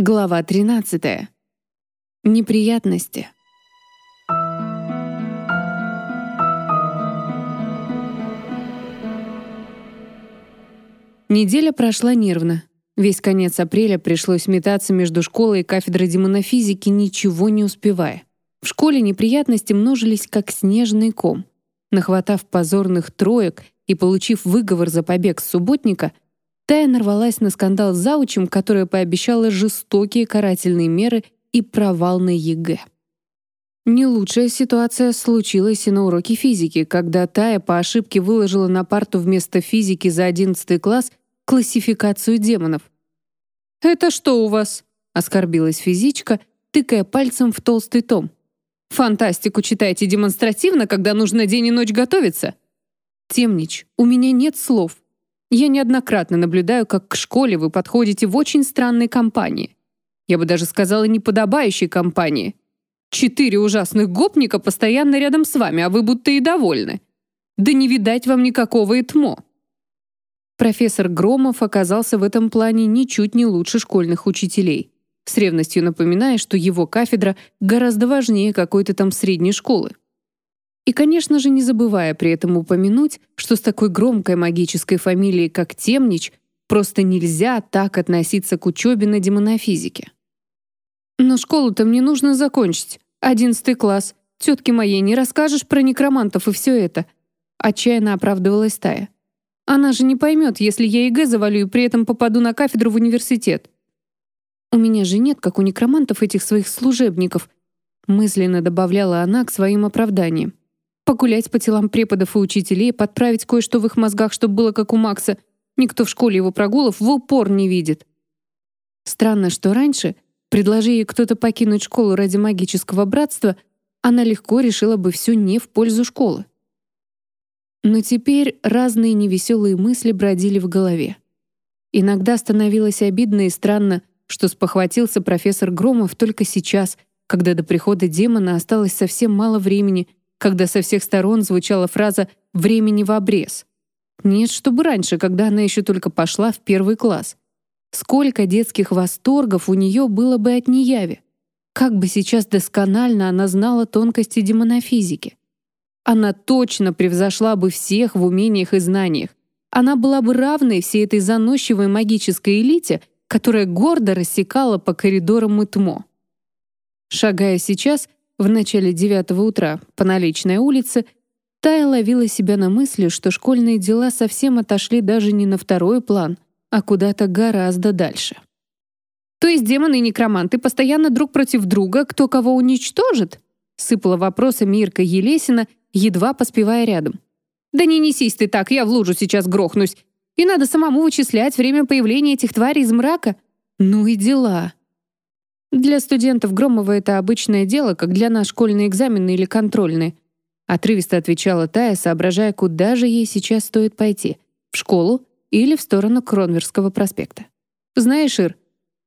Глава 13. Неприятности. Неделя прошла нервно. Весь конец апреля пришлось метаться между школой и кафедрой демонофизики, ничего не успевая. В школе неприятности множились как снежный ком. Нахватав позорных троек и получив выговор за побег с субботника — Тая нарвалась на скандал с заучем, которая пообещала жестокие карательные меры и провал на ЕГЭ. Не лучшая ситуация случилась и на уроке физики, когда Тая по ошибке выложила на парту вместо физики за 11 класс классификацию демонов. «Это что у вас?» — оскорбилась физичка, тыкая пальцем в толстый том. «Фантастику читайте демонстративно, когда нужно день и ночь готовиться?» «Темнич, у меня нет слов», я неоднократно наблюдаю, как к школе вы подходите в очень странной компании. Я бы даже сказала, неподобающей компании. Четыре ужасных гопника постоянно рядом с вами, а вы будто и довольны. Да не видать вам никакого ИТМО. Профессор Громов оказался в этом плане ничуть не лучше школьных учителей, с ревностью напоминая, что его кафедра гораздо важнее какой-то там средней школы. И, конечно же, не забывая при этом упомянуть, что с такой громкой магической фамилией, как Темнич, просто нельзя так относиться к учебе на демонофизике. «Но школу-то мне нужно закончить. Одиннадцатый класс. Тетке моей не расскажешь про некромантов и все это?» Отчаянно оправдывалась Тая. «Она же не поймет, если я ЕГЭ завалю и при этом попаду на кафедру в университет». «У меня же нет, как у некромантов, этих своих служебников», мысленно добавляла она к своим оправданиям. Погулять по телам преподов и учителей, подправить кое-что в их мозгах, чтобы было как у Макса. Никто в школе его прогулов в упор не видит. Странно, что раньше, предложи ей кто-то покинуть школу ради магического братства, она легко решила бы все не в пользу школы. Но теперь разные невеселые мысли бродили в голове. Иногда становилось обидно и странно, что спохватился профессор Громов только сейчас, когда до прихода демона осталось совсем мало времени — когда со всех сторон звучала фраза «времени в обрез». Нет, чтобы раньше, когда она еще только пошла в первый класс. Сколько детских восторгов у нее было бы от неяви. Как бы сейчас досконально она знала тонкости демонофизики. Она точно превзошла бы всех в умениях и знаниях. Она была бы равной всей этой заносчивой магической элите, которая гордо рассекала по коридорам Итмо. Шагая сейчас, в начале девятого утра по наличной улице Тая ловила себя на мысли, что школьные дела совсем отошли даже не на второй план, а куда-то гораздо дальше. «То есть демоны и некроманты постоянно друг против друга, кто кого уничтожит?» сыпала вопросами Ирка Елесина, едва поспевая рядом. «Да не несись ты так, я в лужу сейчас грохнусь. И надо самому вычислять время появления этих тварей из мрака. Ну и дела». Для студентов Громова это обычное дело, как для нас школьные экзамены или контрольные. Отрывисто отвечала Тая, соображая, куда же ей сейчас стоит пойти. В школу или в сторону Кронверского проспекта. Знаешь, Ир,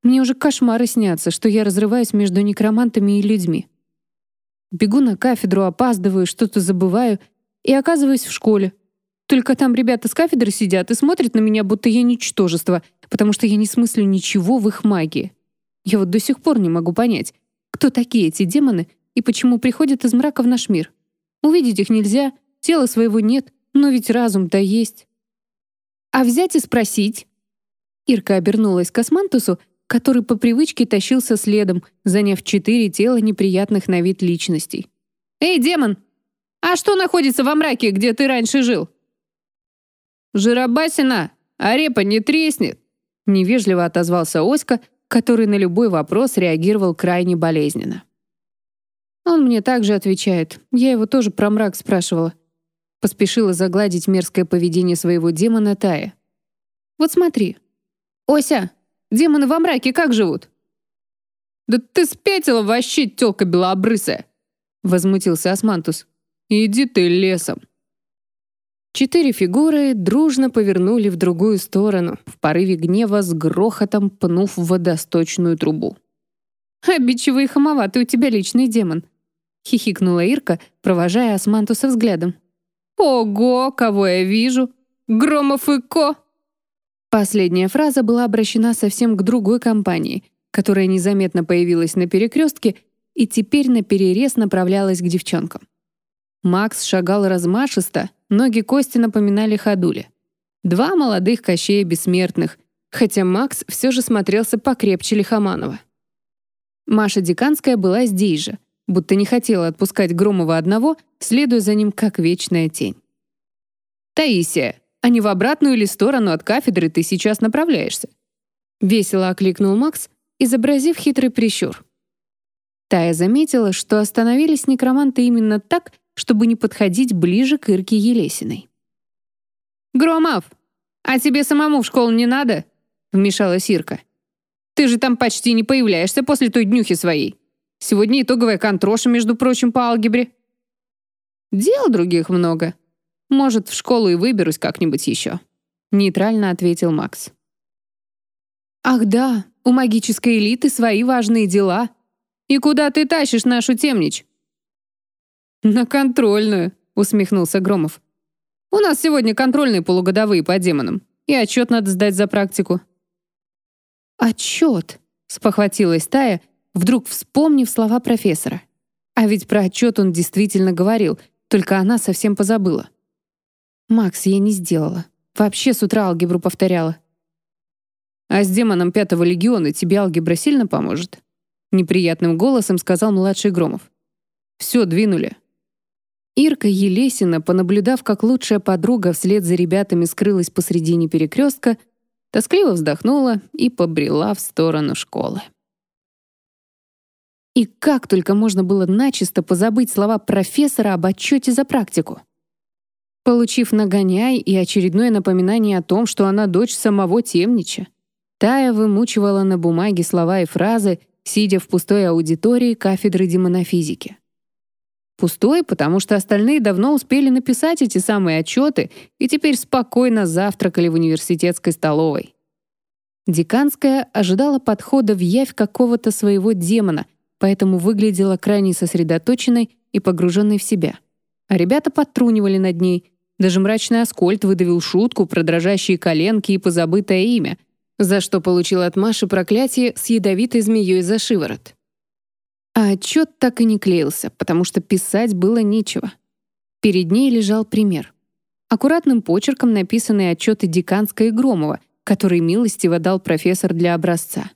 мне уже кошмары снятся, что я разрываюсь между некромантами и людьми. Бегу на кафедру, опаздываю, что-то забываю и оказываюсь в школе. Только там ребята с кафедры сидят и смотрят на меня, будто я ничтожество, потому что я не смыслю ничего в их магии. Я вот до сих пор не могу понять, кто такие эти демоны и почему приходят из мрака в наш мир. Увидеть их нельзя, тела своего нет, но ведь разум-то есть. А взять и спросить? Ирка обернулась к Османтусу, который по привычке тащился следом, заняв четыре тела неприятных на вид личностей. «Эй, демон! А что находится во мраке, где ты раньше жил?» «Жиробасина! А репа не треснет!» Невежливо отозвался Оська, который на любой вопрос реагировал крайне болезненно. Он мне также отвечает. Я его тоже про мрак спрашивала. Поспешила загладить мерзкое поведение своего демона Тая. Вот смотри. Ося, демоны во мраке как живут? Да ты спятила вообще, тёлка белообрысая! Возмутился Османтус. Иди ты лесом. Четыре фигуры дружно повернули в другую сторону, в порыве гнева с грохотом пнув водосточную трубу. «Обидчивый и хамоватый у тебя личный демон», — хихикнула Ирка, провожая Османтуса взглядом. «Ого, кого я вижу! Громов и Ко!» Последняя фраза была обращена совсем к другой компании, которая незаметно появилась на перекрестке и теперь на перерез направлялась к девчонкам. Макс шагал размашисто, ноги Кости напоминали ходули. Два молодых кощея бессмертных, хотя Макс все же смотрелся покрепче Лихоманова. Маша Диканская была здесь же, будто не хотела отпускать Громова одного, следуя за ним как вечная тень. «Таисия, а не в обратную ли сторону от кафедры ты сейчас направляешься?» Весело окликнул Макс, изобразив хитрый прищур. Тая заметила, что остановились некроманты именно так, чтобы не подходить ближе к Ирке Елесиной. «Громов, а тебе самому в школу не надо?» — вмешалась Ирка. «Ты же там почти не появляешься после той днюхи своей. Сегодня итоговая контроша, между прочим, по алгебре». «Дел других много. Может, в школу и выберусь как-нибудь еще», — нейтрально ответил Макс. «Ах да, у магической элиты свои важные дела. И куда ты тащишь нашу темнич?» «На контрольную», — усмехнулся Громов. «У нас сегодня контрольные полугодовые по демонам, и отчет надо сдать за практику». «Отчет», — спохватилась Тая, вдруг вспомнив слова профессора. А ведь про отчет он действительно говорил, только она совсем позабыла. «Макс, я не сделала. Вообще с утра алгебру повторяла». «А с демоном пятого легиона тебе алгебра сильно поможет?» Неприятным голосом сказал младший Громов. «Все, двинули. Ирка Елесина, понаблюдав, как лучшая подруга вслед за ребятами скрылась посредине перекрестка, тоскливо вздохнула и побрела в сторону школы. И как только можно было начисто позабыть слова профессора об отчете за практику? Получив нагоняй и очередное напоминание о том, что она дочь самого Темнича, Тая вымучивала на бумаге слова и фразы, сидя в пустой аудитории кафедры демонофизики. Пустой, потому что остальные давно успели написать эти самые отчеты и теперь спокойно завтракали в университетской столовой. Деканская ожидала подхода в явь какого-то своего демона, поэтому выглядела крайне сосредоточенной и погруженной в себя. А ребята подтрунивали над ней. Даже мрачный Аскольд выдавил шутку про дрожащие коленки и позабытое имя, за что получил от Маши проклятие с ядовитой змеей за шиворот. А отчет так и не клеился, потому что писать было нечего. Перед ней лежал пример. Аккуратным почерком написанные отчеты Диканска и Громова, которые милостиво дал профессор для образца.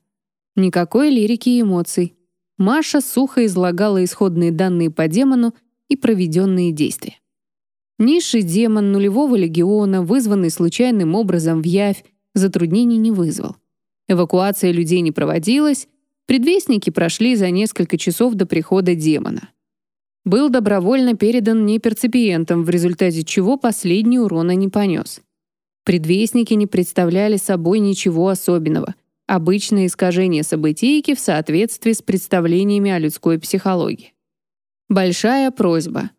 Никакой лирики и эмоций. Маша сухо излагала исходные данные по демону и проведенные действия. Низший демон нулевого легиона, вызванный случайным образом в явь, затруднений не вызвал. Эвакуация людей не проводилась, Предвестники прошли за несколько часов до прихода демона. Был добровольно передан неперцепиентам, в результате чего последний урона не понес. Предвестники не представляли собой ничего особенного. Обычное искажение событийки в соответствии с представлениями о людской психологии. Большая просьба.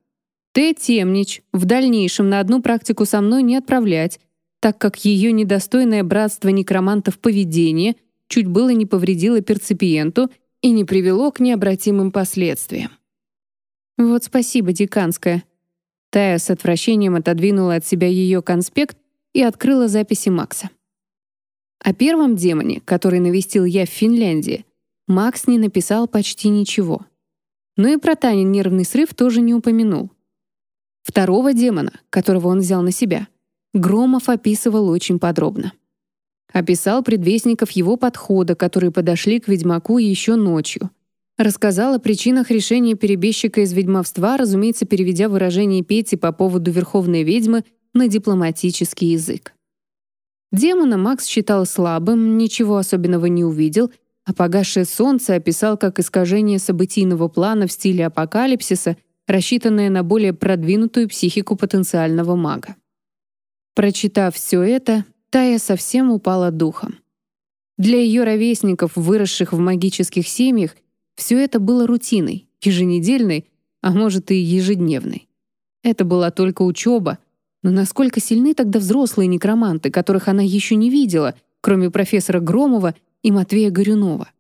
Т. Темнич в дальнейшем на одну практику со мной не отправлять, так как ее недостойное братство некромантов поведение чуть было не повредило перцепиенту и не привело к необратимым последствиям. «Вот спасибо, деканская». Тая с отвращением отодвинула от себя ее конспект и открыла записи Макса. О первом демоне, который навестил я в Финляндии, Макс не написал почти ничего. Но и про Танин нервный срыв тоже не упомянул. Второго демона, которого он взял на себя, Громов описывал очень подробно. Описал предвестников его подхода, которые подошли к ведьмаку еще ночью. Рассказал о причинах решения перебежчика из ведьмовства, разумеется, переведя выражение Пети по поводу верховной ведьмы на дипломатический язык. Демона Макс считал слабым, ничего особенного не увидел, а погасшее солнце описал как искажение событийного плана в стиле апокалипсиса, рассчитанное на более продвинутую психику потенциального мага. Прочитав все это, Тая совсем упала духом. Для ее ровесников, выросших в магических семьях, все это было рутиной, еженедельной, а может и ежедневной. Это была только учеба, но насколько сильны тогда взрослые некроманты, которых она еще не видела, кроме профессора Громова и Матвея Горюнова.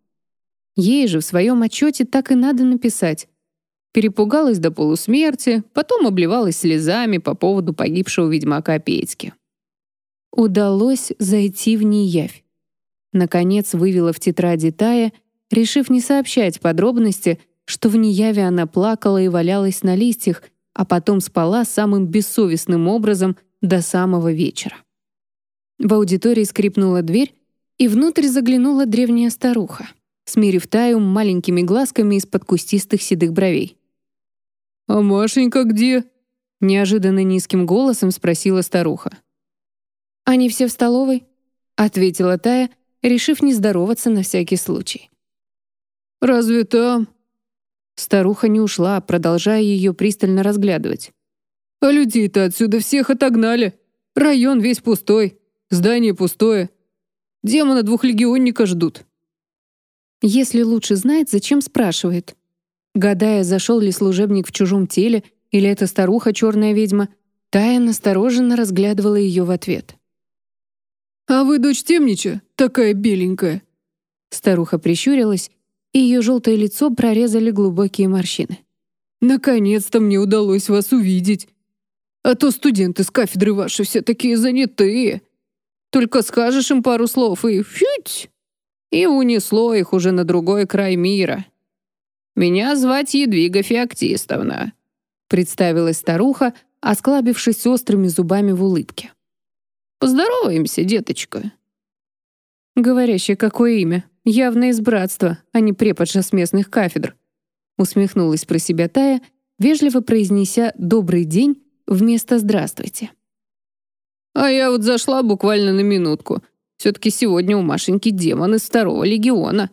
Ей же в своем отчете так и надо написать. Перепугалась до полусмерти, потом обливалась слезами по поводу погибшего ведьмака Петьки. Удалось зайти в неявь. Наконец вывела в тетради Тая решив не сообщать подробности, что в неяве она плакала и валялась на листьях, а потом спала самым бессовестным образом до самого вечера. В аудитории скрипнула дверь, и внутрь заглянула древняя старуха, смирив Таю маленькими глазками из-под кустистых седых бровей. «А Машенька где?» — неожиданно низким голосом спросила старуха. «Они все в столовой?» — ответила Тая, решив не здороваться на всякий случай. «Разве там?» Старуха не ушла, продолжая ее пристально разглядывать. «А людей-то отсюда всех отогнали. Район весь пустой, здание пустое. Демона двухлегионника ждут». Если лучше знает, зачем спрашивает. Гадая, зашел ли служебник в чужом теле, или эта старуха черная ведьма, Тая настороженно разглядывала ее в ответ. «А вы дочь темнича, такая беленькая?» Старуха прищурилась, и ее желтое лицо прорезали глубокие морщины. «Наконец-то мне удалось вас увидеть. А то студенты с кафедры ваши все такие занятые. Только скажешь им пару слов и фють!» И унесло их уже на другой край мира. «Меня звать Едвига Феоктистовна», — представилась старуха, осклабившись острыми зубами в улыбке. Поздороваемся, деточка». Говорящее какое имя. Явно из братства, а не преподша с местных кафедр. Усмехнулась про себя Тая, вежливо произнеся «добрый день» вместо «здравствуйте». «А я вот зашла буквально на минутку. Все-таки сегодня у Машеньки демон из второго легиона.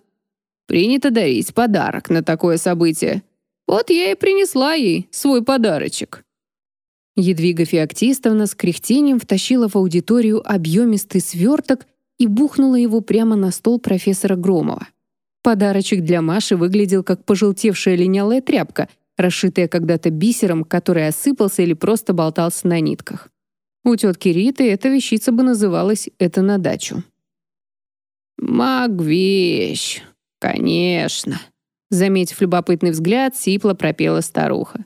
Принято дарить подарок на такое событие. Вот я и принесла ей свой подарочек». Едвига Феоктистовна с кряхтением втащила в аудиторию объемистый сверток и бухнула его прямо на стол профессора Громова. Подарочек для Маши выглядел как пожелтевшая линялая тряпка, расшитая когда-то бисером, который осыпался или просто болтался на нитках. У тетки Риты эта вещица бы называлась «это на дачу». «Маг-вещь, конечно», — заметив любопытный взгляд, сипло пропела старуха.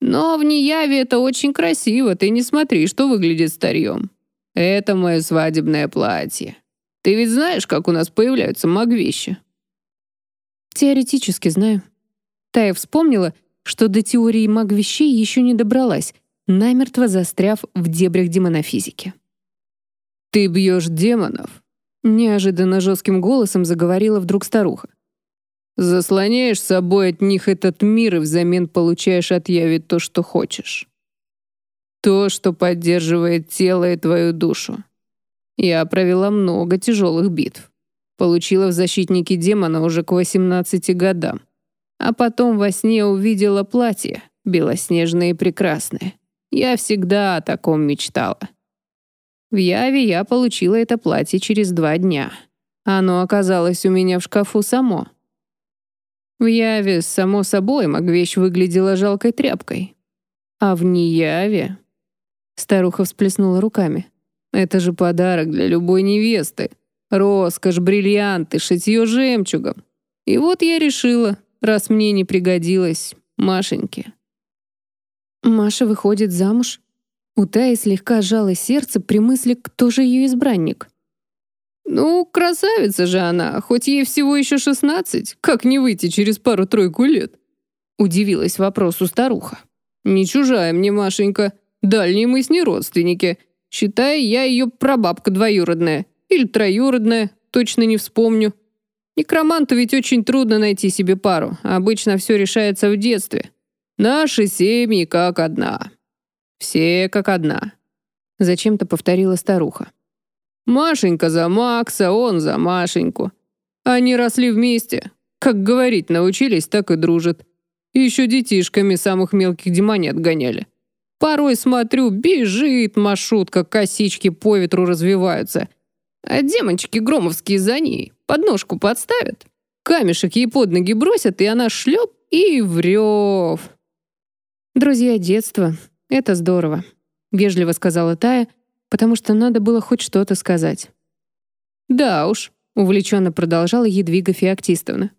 Но в Неяве это очень красиво, ты не смотри, что выглядит старьем. Это мое свадебное платье. Ты ведь знаешь, как у нас появляются магвещи?» «Теоретически знаю». Тая вспомнила, что до теории магвещей еще не добралась, намертво застряв в дебрях демонофизики. «Ты бьешь демонов?» Неожиданно жестким голосом заговорила вдруг старуха. Заслоняешь собой от них этот мир и взамен получаешь от яви то, что хочешь. То, что поддерживает тело и твою душу. Я провела много тяжелых битв. Получила в защитнике демона уже к 18 годам. А потом во сне увидела платье, белоснежное и прекрасное. Я всегда о таком мечтала. В Яве я получила это платье через два дня. Оно оказалось у меня в шкафу само — в Яве, само собой, Магвещ выглядела жалкой тряпкой. А в Неяве... Старуха всплеснула руками. Это же подарок для любой невесты. Роскошь, бриллианты, шитье жемчугом. И вот я решила, раз мне не пригодилось, Машеньке. Маша выходит замуж? У Таи слегка сжало сердце при мысли, кто же ее избранник. «Ну, красавица же она, хоть ей всего еще шестнадцать, как не выйти через пару-тройку лет?» Удивилась вопросу старуха. «Не чужая мне Машенька, дальние мы с ней родственники. Считай, я ее прабабка двоюродная. Или троюродная, точно не вспомню. Некроманту ведь очень трудно найти себе пару, обычно все решается в детстве. Наши семьи как одна. Все как одна». Зачем-то повторила старуха. Машенька за Макса, он за Машеньку. Они росли вместе. Как говорить научились, так и дружат. Еще детишками самых мелких демонет гоняли. Порой смотрю, бежит маршрутка, косички по ветру развиваются. А демончики громовские за ней подножку подставят. Камешек ей под ноги бросят, и она шлеп и врёв. «Друзья детства, это здорово», — вежливо сказала Тая, — потому что надо было хоть что-то сказать. «Да уж», — увлеченно продолжала Едвига Феоктистовна.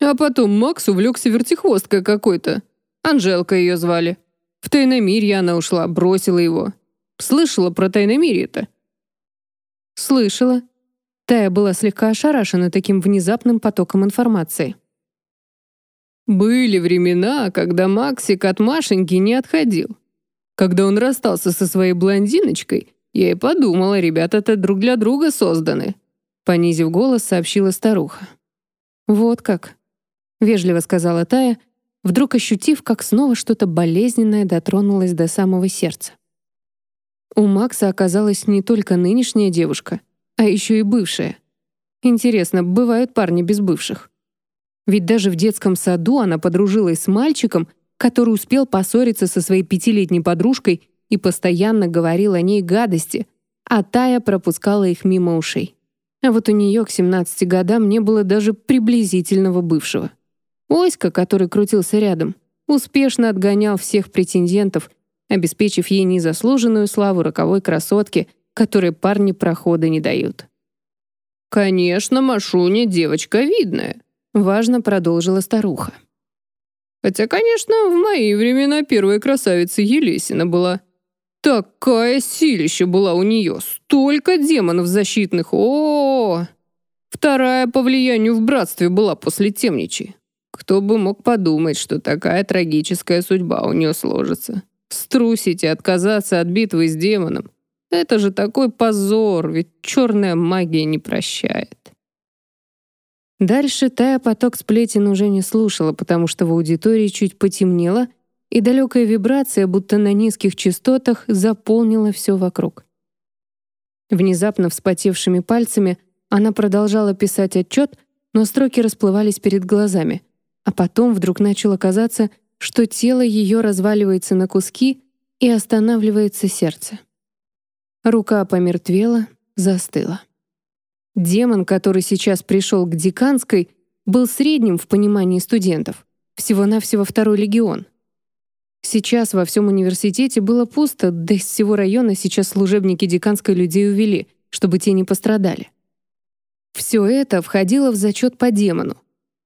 «А потом Макс увлекся вертихвосткой какой-то. Анжелка ее звали. В тайномирье она ушла, бросила его. Слышала про тайномирье-то?» «Слышала». Тая была слегка ошарашена таким внезапным потоком информации. Были времена, когда Максик от Машеньки не отходил. Когда он расстался со своей блондиночкой, я и подумала, ребята-то друг для друга созданы. Понизив голос, сообщила старуха. «Вот как», — вежливо сказала Тая, вдруг ощутив, как снова что-то болезненное дотронулось до самого сердца. У Макса оказалась не только нынешняя девушка, а еще и бывшая. Интересно, бывают парни без бывших? Ведь даже в детском саду она подружилась с мальчиком, который успел поссориться со своей пятилетней подружкой и постоянно говорил о ней гадости, а Тая пропускала их мимо ушей. А вот у нее к 17 годам не было даже приблизительного бывшего. Оська, который крутился рядом, успешно отгонял всех претендентов, обеспечив ей незаслуженную славу роковой красотки, которой парни прохода не дают. «Конечно, Машуня девочка видная», — важно продолжила старуха. «Хотя, конечно, в мои времена первая красавица Елесина была. Такая силища была у нее, столько демонов защитных, о, -о, -о, Вторая по влиянию в братстве была после темничи. Кто бы мог подумать, что такая трагическая судьба у нее сложится. Струсить и отказаться от битвы с демоном. Это же такой позор, ведь черная магия не прощает. Дальше Тая поток сплетен уже не слушала, потому что в аудитории чуть потемнело, и далекая вибрация, будто на низких частотах, заполнила все вокруг. Внезапно вспотевшими пальцами она продолжала писать отчет, но строки расплывались перед глазами, а потом вдруг начало казаться, что тело ее разваливается на куски и останавливается сердце. Рука помертвела, застыла. Демон, который сейчас пришел к Деканской, был средним в понимании студентов, всего-навсего второй легион. Сейчас во всем университете было пусто, да из всего района сейчас служебники Деканской людей увели, чтобы те не пострадали. Все это входило в зачет по демону.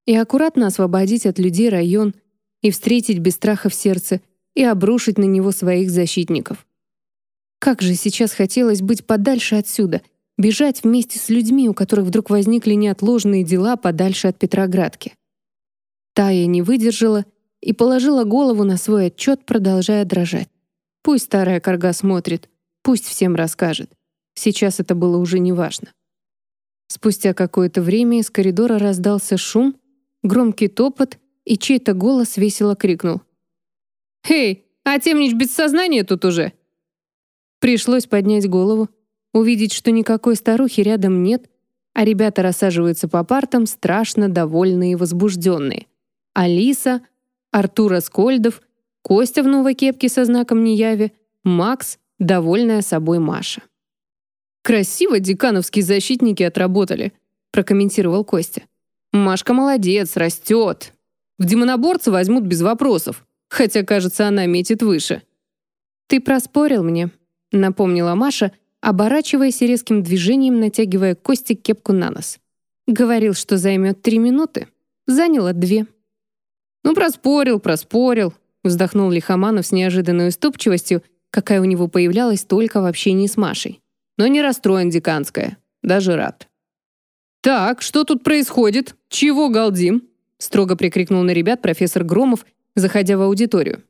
И аккуратно освободить от людей район, и встретить без страха в сердце, и обрушить на него своих защитников. Как же сейчас хотелось быть подальше отсюда, бежать вместе с людьми, у которых вдруг возникли неотложные дела подальше от Петроградки. Тая не выдержала и положила голову на свой отчет, продолжая дрожать. Пусть старая корга смотрит, пусть всем расскажет. Сейчас это было уже неважно. Спустя какое-то время из коридора раздался шум, громкий топот и чей-то голос весело крикнул. «Эй, а темнич без сознания тут уже!» Пришлось поднять голову, увидеть, что никакой старухи рядом нет, а ребята рассаживаются по партам, страшно довольные и возбужденные. Алиса, Артур Аскольдов, Костя в новой кепке со знаком неяви, Макс, довольная собой Маша. «Красиво декановские защитники отработали», прокомментировал Костя. «Машка молодец, растет. В демоноборца возьмут без вопросов, хотя, кажется, она метит выше». «Ты проспорил мне», — напомнила Маша, оборачиваясь и резким движением натягивая Кости кепку на нос. «Говорил, что займет три минуты. Заняло две». «Ну, проспорил, проспорил», — вздохнул Лихоманов с неожиданной уступчивостью, какая у него появлялась только в общении с Машей. «Но не расстроен, деканская. Даже рад». «Так, что тут происходит? Чего галдим?» строго прикрикнул на ребят профессор Громов, заходя в аудиторию.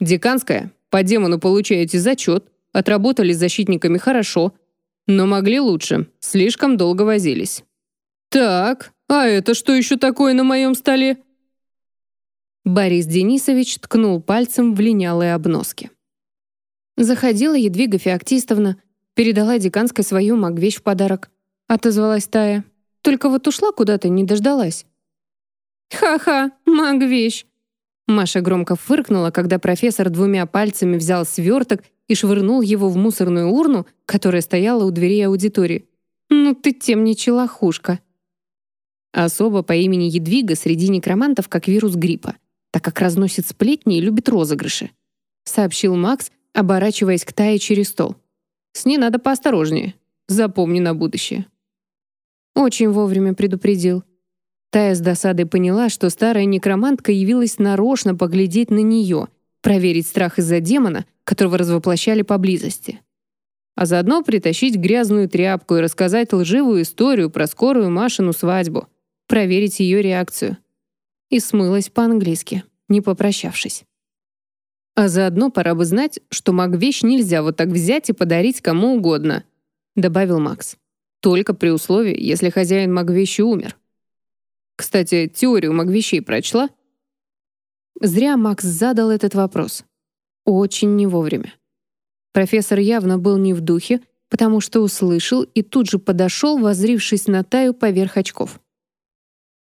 «Деканская, по демону получаете зачет, отработали с защитниками хорошо, но могли лучше, слишком долго возились». «Так, а это что еще такое на моем столе?» Борис Денисович ткнул пальцем в линялые обноски. Заходила Едвига Феоктистовна, передала деканской свою магвещь в подарок. Отозвалась Тая. Только вот ушла куда-то, не дождалась. «Ха-ха, маг-вещь!» Маша громко фыркнула, когда профессор двумя пальцами взял сверток и швырнул его в мусорную урну, которая стояла у двери аудитории. «Ну ты тем не челохушка!» Особо по имени Едвига среди некромантов как вирус гриппа, так как разносит сплетни и любит розыгрыши, сообщил Макс, оборачиваясь к Тае через стол. «С ней надо поосторожнее. Запомни на будущее». Очень вовремя предупредил. Тая с досадой поняла, что старая некромантка явилась нарочно поглядеть на нее, проверить страх из-за демона, которого развоплощали поблизости. а заодно притащить грязную тряпку и рассказать лживую историю про скорую Машину свадьбу, проверить ее реакцию. И смылась по-английски, не попрощавшись. А заодно пора бы знать, что маг-вещь нельзя вот так взять и подарить кому угодно, добавил Макс. Только при условии, если хозяин маг-вещи умер. Кстати, теорию маг-вещей прочла? Зря Макс задал этот вопрос. Очень не вовремя. Профессор явно был не в духе, потому что услышал и тут же подошел, возрившись на Таю поверх очков.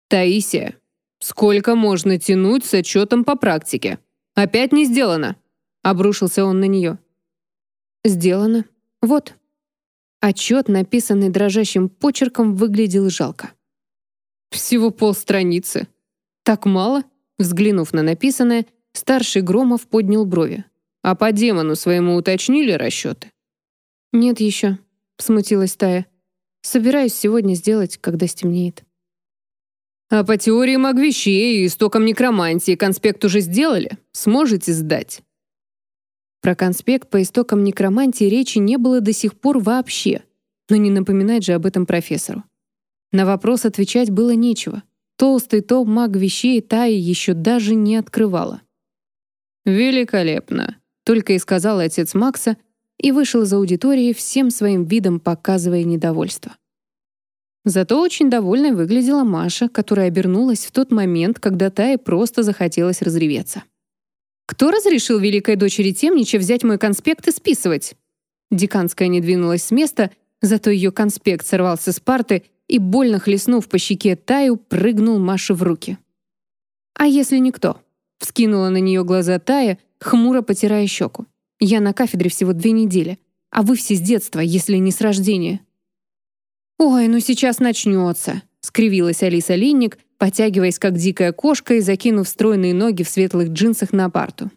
«Таисия, сколько можно тянуть с отчетом по практике? Опять не сделано!» Обрушился он на нее. «Сделано. Вот». Отчет, написанный дрожащим почерком, выглядел жалко. «Всего полстраницы. Так мало?» Взглянув на написанное, старший Громов поднял брови. А по демону своему уточнили расчеты? Нет еще, смутилась Тая. Собираюсь сегодня сделать, когда стемнеет. А по теории магвещей и истокам некромантии конспект уже сделали? Сможете сдать? Про конспект по истокам некромантии речи не было до сих пор вообще, но не напоминать же об этом профессору. На вопрос отвечать было нечего. Толстый том маг вещей Таи еще даже не открывала. «Великолепно!» Только и сказал отец Макса и вышел из аудитории всем своим видом показывая недовольство. Зато очень довольной выглядела Маша, которая обернулась в тот момент, когда Тае просто захотелось разреветься. «Кто разрешил великой дочери Темнича взять мой конспект и списывать?» Деканская не двинулась с места, зато ее конспект сорвался с парты и, больно хлестнув по щеке Таю, прыгнул Маше в руки. «А если никто?» — вскинула на нее глаза Тая, хмуро потирая щеку. «Я на кафедре всего две недели, а вы все с детства, если не с рождения». «Ой, ну сейчас начнется», — скривилась Алиса Линник, потягиваясь как дикая кошка и закинув стройные ноги в светлых джинсах на парту.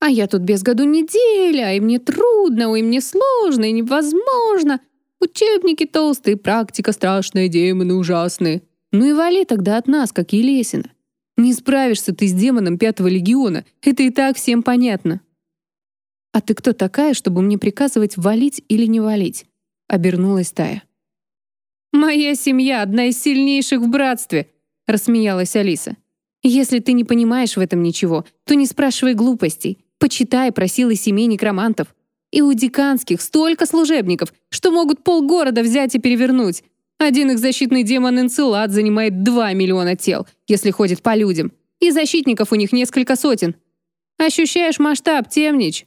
«А я тут без году неделя, и мне трудно, и мне сложно, и невозможно. Учебники толстые, практика страшная, демоны ужасные. Ну и вали тогда от нас, как Елесина. Не справишься ты с демоном Пятого Легиона, это и так всем понятно. «А ты кто такая, чтобы мне приказывать валить или не валить?» — обернулась Тая. «Моя семья — одна из сильнейших в братстве», — рассмеялась Алиса. «Если ты не понимаешь в этом ничего, то не спрашивай глупостей. Почитай про силы семей некромантов. И у деканских столько служебников, что могут полгорода взять и перевернуть. Один их защитный демон Энцелад занимает 2 миллиона тел, если ходит по людям, и защитников у них несколько сотен. Ощущаешь масштаб, темнич?»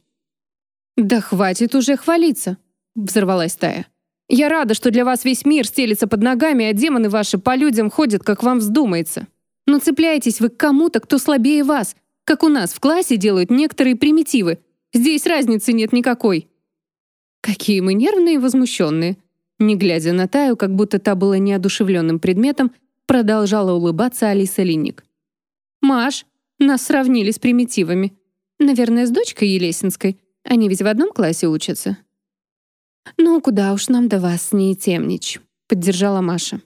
«Да хватит уже хвалиться», — взорвалась Тая. «Я рада, что для вас весь мир стелится под ногами, а демоны ваши по людям ходят, как вам вздумается. Но цепляетесь вы к кому-то, кто слабее вас, как у нас в классе делают некоторые примитивы. Здесь разницы нет никакой». «Какие мы нервные и возмущенные», не глядя на Таю, как будто та была неодушевленным предметом, продолжала улыбаться Алиса Линник. «Маш, нас сравнили с примитивами. Наверное, с дочкой Елесинской. Они ведь в одном классе учатся». «Ну, куда уж нам до вас с ней темнич», — поддержала Маша.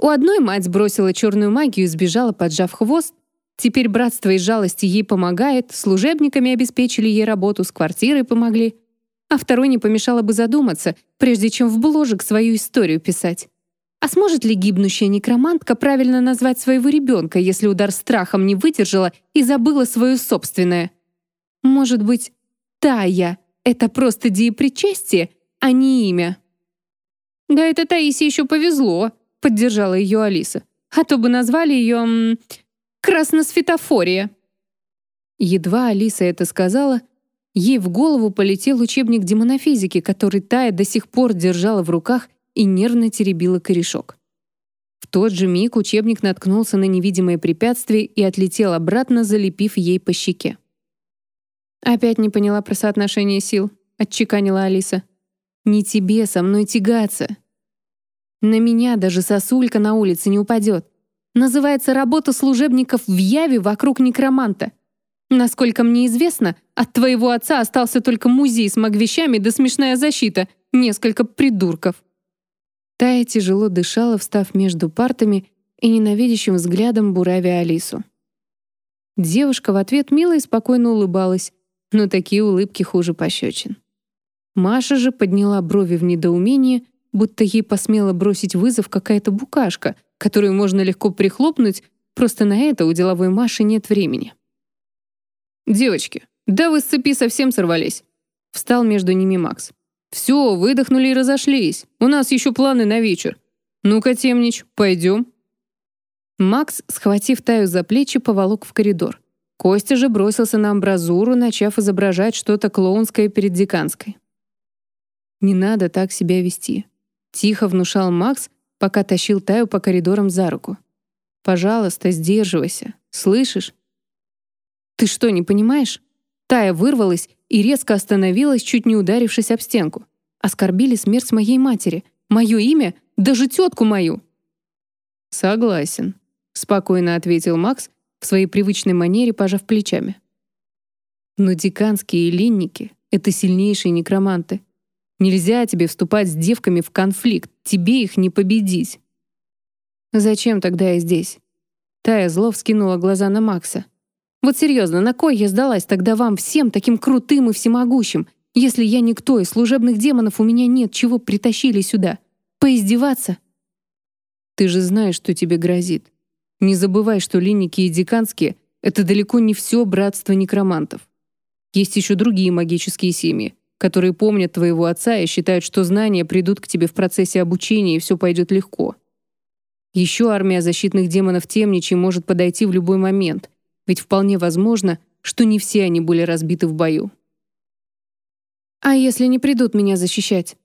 У одной мать сбросила черную магию и сбежала, поджав хвост. Теперь братство из жалости ей помогает, служебниками обеспечили ей работу, с квартирой помогли а второй не помешало бы задуматься, прежде чем в бложек свою историю писать. А сможет ли гибнущая некромантка правильно назвать своего ребенка, если удар страхом не выдержала и забыла свое собственное? Может быть, Тая — это просто деепричастие, а не имя? «Да это Таисе еще повезло», — поддержала ее Алиса. «А то бы назвали ее... М, красносфитофория». Едва Алиса это сказала, Ей в голову полетел учебник демонофизики, который Тая до сих пор держала в руках и нервно теребила корешок. В тот же миг учебник наткнулся на невидимое препятствие и отлетел обратно, залепив ей по щеке. «Опять не поняла про соотношение сил», — отчеканила Алиса. «Не тебе со мной тягаться. На меня даже сосулька на улице не упадет. Называется работа служебников в яве вокруг некроманта. Насколько мне известно, от твоего отца остался только музей с магвещами да смешная защита, несколько придурков». Тая тяжело дышала, встав между партами и ненавидящим взглядом буравя Алису. Девушка в ответ мило и спокойно улыбалась, но такие улыбки хуже пощечин. Маша же подняла брови в недоумении, будто ей посмела бросить вызов какая-то букашка, которую можно легко прихлопнуть, просто на это у деловой Маши нет времени. «Девочки, да вы с цепи совсем сорвались!» Встал между ними Макс. «Все, выдохнули и разошлись. У нас еще планы на вечер. Ну-ка, Темнич, пойдем». Макс, схватив Таю за плечи, поволок в коридор. Костя же бросился на амбразуру, начав изображать что-то клоунское перед деканской. «Не надо так себя вести», — тихо внушал Макс, пока тащил Таю по коридорам за руку. «Пожалуйста, сдерживайся. Слышишь?» «Ты что, не понимаешь?» Тая вырвалась и резко остановилась, чуть не ударившись об стенку. Оскорбили смерть моей матери, мое имя, даже тетку мою. «Согласен», — спокойно ответил Макс, в своей привычной манере пожав плечами. «Но деканские линники — это сильнейшие некроманты. Нельзя тебе вступать с девками в конфликт, тебе их не победить». «Зачем тогда я здесь?» Тая зло вскинула глаза на Макса. Вот серьезно, на кой я сдалась тогда вам всем таким крутым и всемогущим, если я никто, и служебных демонов у меня нет, чего притащили сюда? Поиздеваться? Ты же знаешь, что тебе грозит. Не забывай, что линники и деканские — это далеко не все братство некромантов. Есть еще другие магические семьи, которые помнят твоего отца и считают, что знания придут к тебе в процессе обучения, и все пойдет легко. Еще армия защитных демонов Темничей может подойти в любой момент — ведь вполне возможно, что не все они были разбиты в бою. «А если не придут меня защищать?»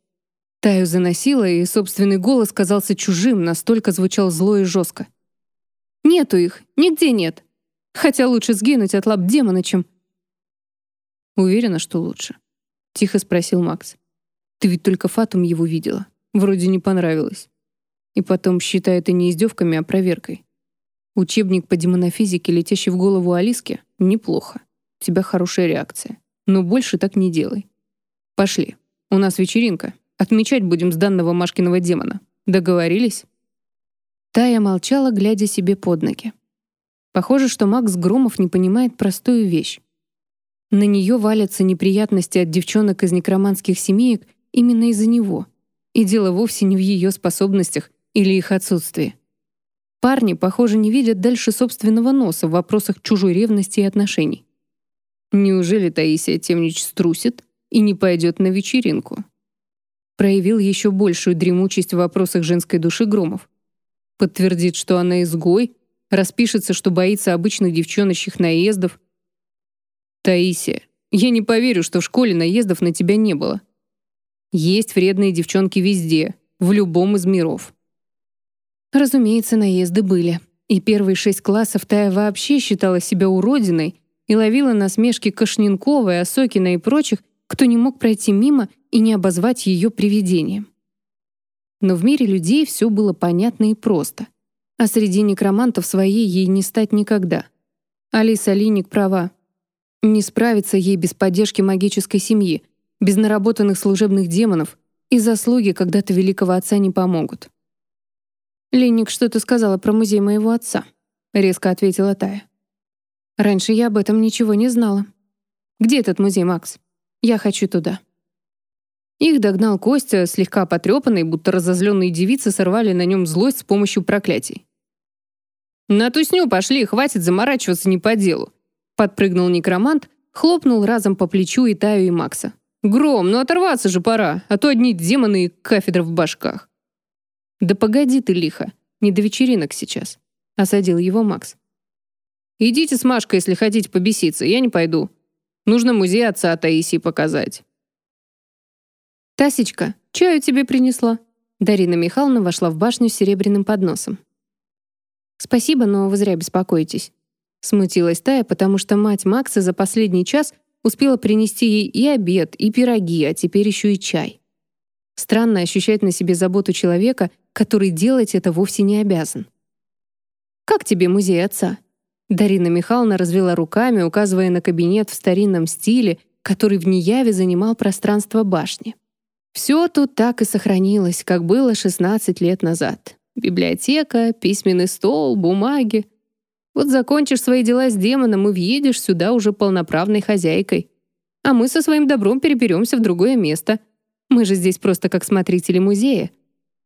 Таю заносила, и собственный голос казался чужим, настолько звучал зло и жестко. «Нету их, нигде нет. Хотя лучше сгинуть от лап демона, чем...» «Уверена, что лучше?» — тихо спросил Макс. «Ты ведь только Фатум его видела. Вроде не понравилось. И потом, считай это не издевками, а проверкой. Учебник по демонофизике, летящий в голову Алиске, неплохо. У тебя хорошая реакция. Но больше так не делай. Пошли. У нас вечеринка. Отмечать будем с данного Машкиного демона. Договорились?» Тая молчала, глядя себе под ноги. Похоже, что Макс Громов не понимает простую вещь. На нее валятся неприятности от девчонок из некроманских семеек именно из-за него. И дело вовсе не в ее способностях или их отсутствии. Парни, похоже, не видят дальше собственного носа в вопросах чужой ревности и отношений. Неужели Таисия Темнич струсит и не пойдет на вечеринку? Проявил еще большую дремучесть в вопросах женской души Громов. Подтвердит, что она изгой, распишется, что боится обычных девчоночьих наездов. Таисия, я не поверю, что в школе наездов на тебя не было. Есть вредные девчонки везде, в любом из миров. Разумеется, наезды были. И первые шесть классов Тая вообще считала себя уродиной и ловила насмешки Кашненковой, Осокина и прочих, кто не мог пройти мимо и не обозвать ее привидением. Но в мире людей все было понятно и просто. А среди некромантов своей ей не стать никогда. Алиса Линик права. Не справиться ей без поддержки магической семьи, без наработанных служебных демонов, и заслуги когда-то великого отца не помогут. «Ленник что-то сказала про музей моего отца», — резко ответила Тая. «Раньше я об этом ничего не знала. Где этот музей, Макс? Я хочу туда». Их догнал Костя, слегка потрепанный, будто разозленные девицы сорвали на нем злость с помощью проклятий. «На тусню пошли, хватит заморачиваться не по делу», — подпрыгнул некромант, хлопнул разом по плечу и Таю, и Макса. «Гром, ну оторваться же пора, а то одни демоны и кафедры в башках». «Да погоди ты лихо, не до вечеринок сейчас», — осадил его Макс. «Идите с Машкой, если хотите побеситься, я не пойду. Нужно музей отца Таисии показать». «Тасечка, чаю тебе принесла?» Дарина Михайловна вошла в башню с серебряным подносом. «Спасибо, но вы зря беспокоитесь». Смутилась Тая, потому что мать Макса за последний час успела принести ей и обед, и пироги, а теперь еще и чай. Странно ощущать на себе заботу человека, который делать это вовсе не обязан. «Как тебе музей отца?» Дарина Михайловна развела руками, указывая на кабинет в старинном стиле, который в Неяве занимал пространство башни. Все тут так и сохранилось, как было 16 лет назад. Библиотека, письменный стол, бумаги. Вот закончишь свои дела с демоном и въедешь сюда уже полноправной хозяйкой. А мы со своим добром переберемся в другое место. Мы же здесь просто как смотрители музея.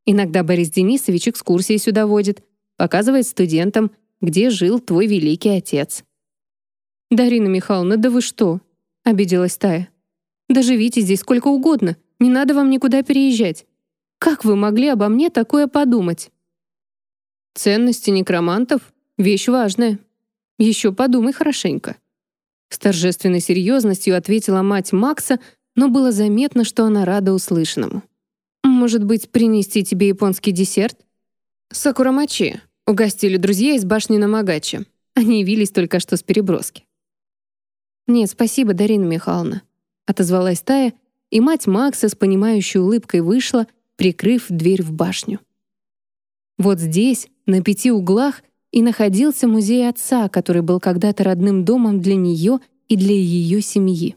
Иногда Борис Денисович экскурсии сюда водит, показывает студентам, где жил твой великий отец. «Дарина Михайловна, да вы что?» — обиделась Тая. «Да живите здесь сколько угодно, не надо вам никуда переезжать. Как вы могли обо мне такое подумать?» «Ценности некромантов — вещь важная. Еще подумай хорошенько». С торжественной серьезностью ответила мать Макса, но было заметно, что она рада услышанному. «Может быть, принести тебе японский десерт?» «Сакурамачи», — угостили друзья из башни Намагачи. Они явились только что с переброски. «Нет, спасибо, Дарина Михайловна», — отозвалась Тая, и мать Макса с понимающей улыбкой вышла, прикрыв дверь в башню. Вот здесь, на пяти углах, и находился музей отца, который был когда-то родным домом для нее и для ее семьи.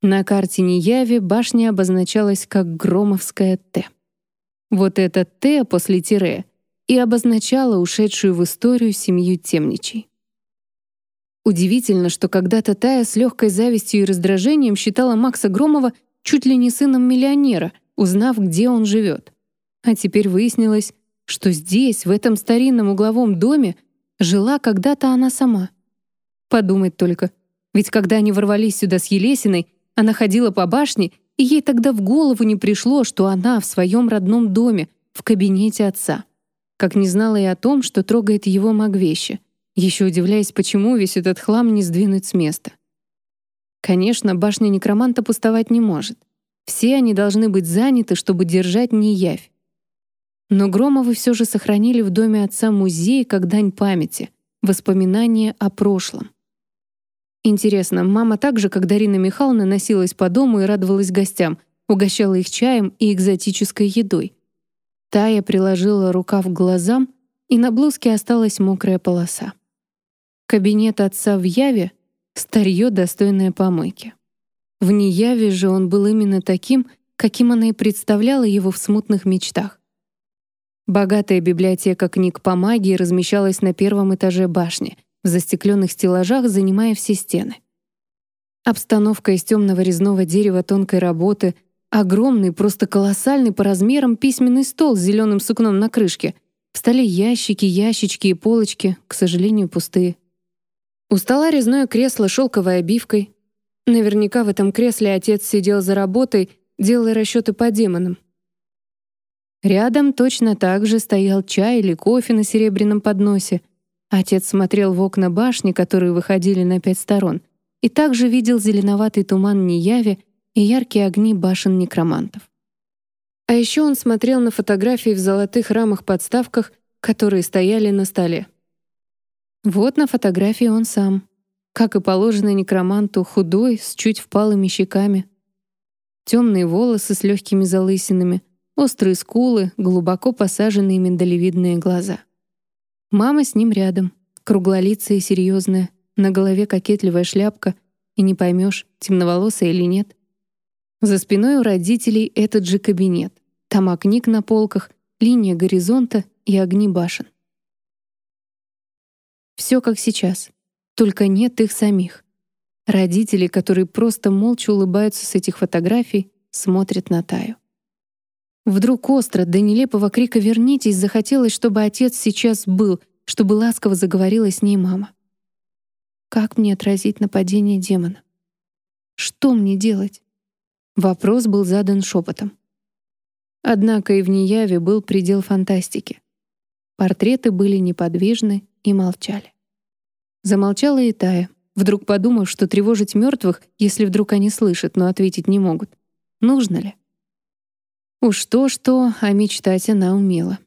На карте Нияви башня обозначалась как Громовская Т. Вот это «Т» после тире и обозначало ушедшую в историю семью Темничей. Удивительно, что когда-то Тая с легкой завистью и раздражением считала Макса Громова чуть ли не сыном миллионера, узнав, где он живет. А теперь выяснилось, что здесь, в этом старинном угловом доме, жила когда-то она сама. Подумать только, ведь когда они ворвались сюда с Елесиной, она ходила по башне, и ей тогда в голову не пришло, что она в своем родном доме, в кабинете отца. Как не знала и о том, что трогает его магвещи — еще удивляясь, почему весь этот хлам не сдвинуть с места. Конечно, башня некроманта пустовать не может. Все они должны быть заняты, чтобы держать неявь. Но Громовы все же сохранили в доме отца музей как дань памяти, воспоминания о прошлом. Интересно, мама так же, как Дарина Михайловна, носилась по дому и радовалась гостям, угощала их чаем и экзотической едой. Тая приложила рукав к глазам, и на блузке осталась мокрая полоса. Кабинет отца в Яве — старье, достойное помойки. В Неяве же он был именно таким, каким она и представляла его в смутных мечтах. Богатая библиотека книг по магии размещалась на первом этаже башни, в застекленных стеллажах, занимая все стены. Обстановка из темного резного дерева тонкой работы, огромный, просто колоссальный по размерам письменный стол с зеленым сукном на крышке, в столе ящики, ящички и полочки, к сожалению, пустые. У стола резное кресло шелковой обивкой. Наверняка в этом кресле отец сидел за работой, делая расчеты по демонам. Рядом точно так же стоял чай или кофе на серебряном подносе. Отец смотрел в окна башни, которые выходили на пять сторон, и также видел зеленоватый туман Нияви и яркие огни башен некромантов. А еще он смотрел на фотографии в золотых рамах-подставках, которые стояли на столе. Вот на фотографии он сам. Как и положено некроманту, худой, с чуть впалыми щеками. Темные волосы с легкими залысинами, острые скулы, глубоко посаженные миндалевидные глаза. Мама с ним рядом, круглолицая и серьезная, на голове кокетливая шляпка, и не поймешь, темноволосая или нет. За спиной у родителей этот же кабинет. Тома книг на полках, линия горизонта и огни башен. Все как сейчас, только нет их самих. Родители, которые просто молча улыбаются с этих фотографий, смотрят на Таю. Вдруг остро, до нелепого крика «Вернитесь!» захотелось, чтобы отец сейчас был, чтобы ласково заговорила с ней мама. Как мне отразить нападение демона? Что мне делать? Вопрос был задан шепотом. Однако и в Неяве был предел фантастики. Портреты были неподвижны и молчали. Замолчала и Тая, вдруг подумав, что тревожить мертвых, если вдруг они слышат, но ответить не могут. Нужно ли? Уж то-что, а мечтать она умела.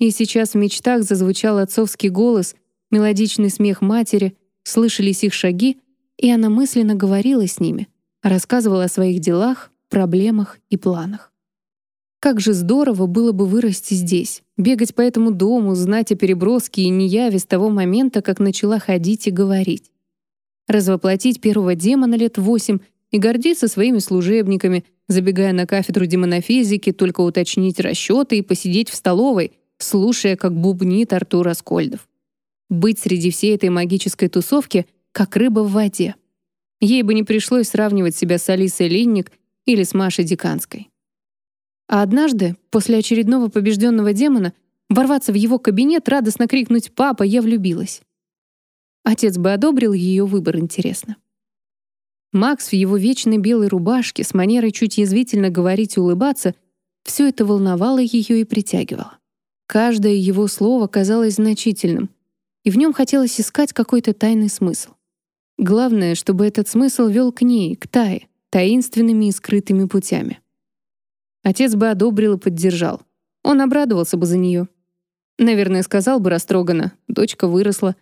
И сейчас в мечтах зазвучал отцовский голос, мелодичный смех матери, слышались их шаги, и она мысленно говорила с ними, рассказывала о своих делах, проблемах и планах. Как же здорово было бы вырасти здесь, бегать по этому дому, знать о переброске и неяве с того момента, как начала ходить и говорить. Развоплотить первого демона лет восемь и гордиться своими служебниками, забегая на кафедру демонофизики, только уточнить расчеты и посидеть в столовой, слушая, как бубнит Артур Аскольдов. Быть среди всей этой магической тусовки, как рыба в воде. Ей бы не пришлось сравнивать себя с Алисой Линник или с Машей Диканской. А однажды, после очередного побежденного демона, ворваться в его кабинет, радостно крикнуть «Папа, я влюбилась!». Отец бы одобрил ее выбор, интересно. Макс в его вечной белой рубашке с манерой чуть язвительно говорить и улыбаться все это волновало ее и притягивало. Каждое его слово казалось значительным, и в нем хотелось искать какой-то тайный смысл. Главное, чтобы этот смысл вел к ней, к Тае, таинственными и скрытыми путями. Отец бы одобрил и поддержал. Он обрадовался бы за нее. Наверное, сказал бы растроганно, дочка выросла.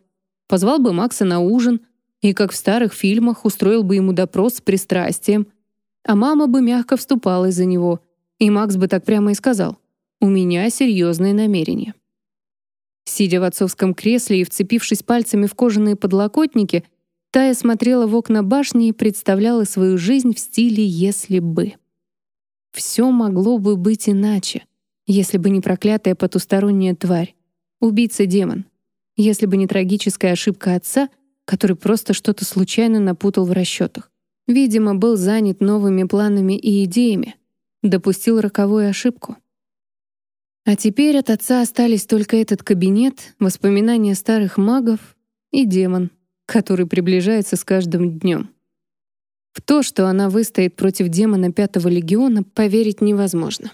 Позвал бы Макса на ужин — и, как в старых фильмах, устроил бы ему допрос с пристрастием. А мама бы мягко вступалась за него, и Макс бы так прямо и сказал «У меня серьезные намерения». Сидя в отцовском кресле и вцепившись пальцами в кожаные подлокотники, Тая смотрела в окна башни и представляла свою жизнь в стиле «если бы». Все могло бы быть иначе, если бы не проклятая потусторонняя тварь, убийца-демон, если бы не трагическая ошибка отца — который просто что-то случайно напутал в расчетах. Видимо, был занят новыми планами и идеями, допустил роковую ошибку. А теперь от отца остались только этот кабинет, воспоминания старых магов и демон, который приближается с каждым днем. В то, что она выстоит против демона Пятого Легиона, поверить невозможно.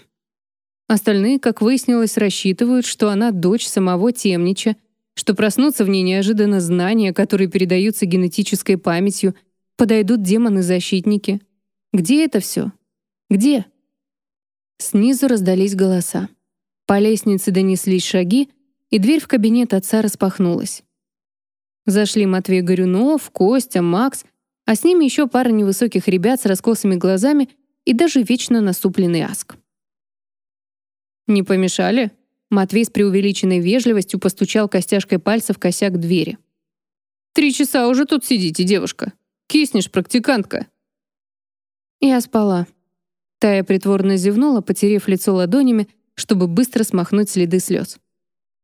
Остальные, как выяснилось, рассчитывают, что она дочь самого Темнича — что проснутся в ней неожиданно знания, которые передаются генетической памятью, подойдут демоны-защитники. Где это все? Где? Снизу раздались голоса. По лестнице донеслись шаги, и дверь в кабинет отца распахнулась. Зашли Матвей Горюнов, Костя, Макс, а с ними еще пара невысоких ребят с раскосыми глазами и даже вечно насупленный Аск. «Не помешали?» Матвей с преувеличенной вежливостью постучал костяшкой пальца в косяк двери. «Три часа уже тут сидите, девушка. Киснешь, практикантка». Я спала. Тая притворно зевнула, потерев лицо ладонями, чтобы быстро смахнуть следы слез.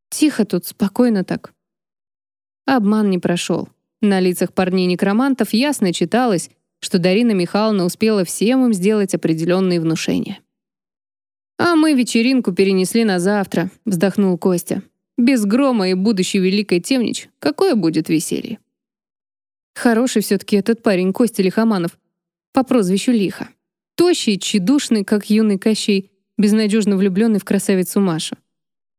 Тихо тут, спокойно так. Обман не прошел. На лицах парней-некромантов ясно читалось, что Дарина Михайловна успела всем им сделать определенные внушения. «А мы вечеринку перенесли на завтра», — вздохнул Костя. «Без грома и будущий великой темнич, какое будет веселье?» Хороший все-таки этот парень Костя Лихоманов, по прозвищу Лиха. Тощий, тщедушный, как юный Кощей, безнадежно влюбленный в красавицу Машу.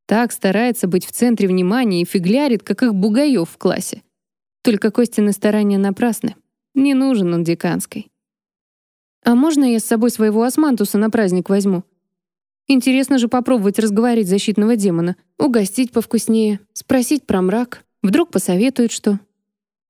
Так старается быть в центре внимания и фиглярит, как их бугаев в классе. Только Костины старания напрасны. Не нужен он деканской. «А можно я с собой своего османтуса на праздник возьму?» Интересно же попробовать разговорить защитного демона, угостить повкуснее, спросить про мрак. Вдруг посоветует что.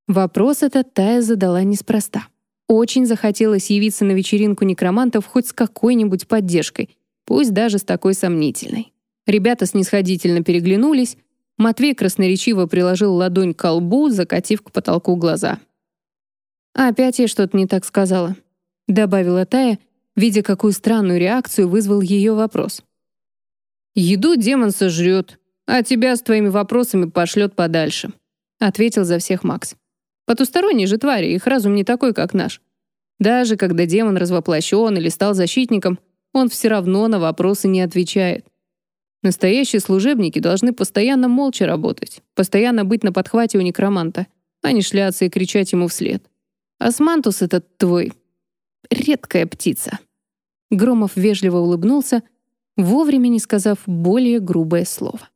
Вопрос этот Тая задала неспроста. Очень захотелось явиться на вечеринку некромантов хоть с какой-нибудь поддержкой, пусть даже с такой сомнительной. Ребята снисходительно переглянулись, Матвей красноречиво приложил ладонь к колбу, закатив к потолку глаза. «Опять я что-то не так сказала», — добавила Тая, видя, какую странную реакцию вызвал ее вопрос. «Еду демон сожрет, а тебя с твоими вопросами пошлет подальше», ответил за всех Макс. «Потусторонние же твари, их разум не такой, как наш. Даже когда демон развоплощен или стал защитником, он все равно на вопросы не отвечает. Настоящие служебники должны постоянно молча работать, постоянно быть на подхвате у некроманта, а не шляться и кричать ему вслед. Османтус этот твой — редкая птица». Громов вежливо улыбнулся, вовремя не сказав более грубое слово.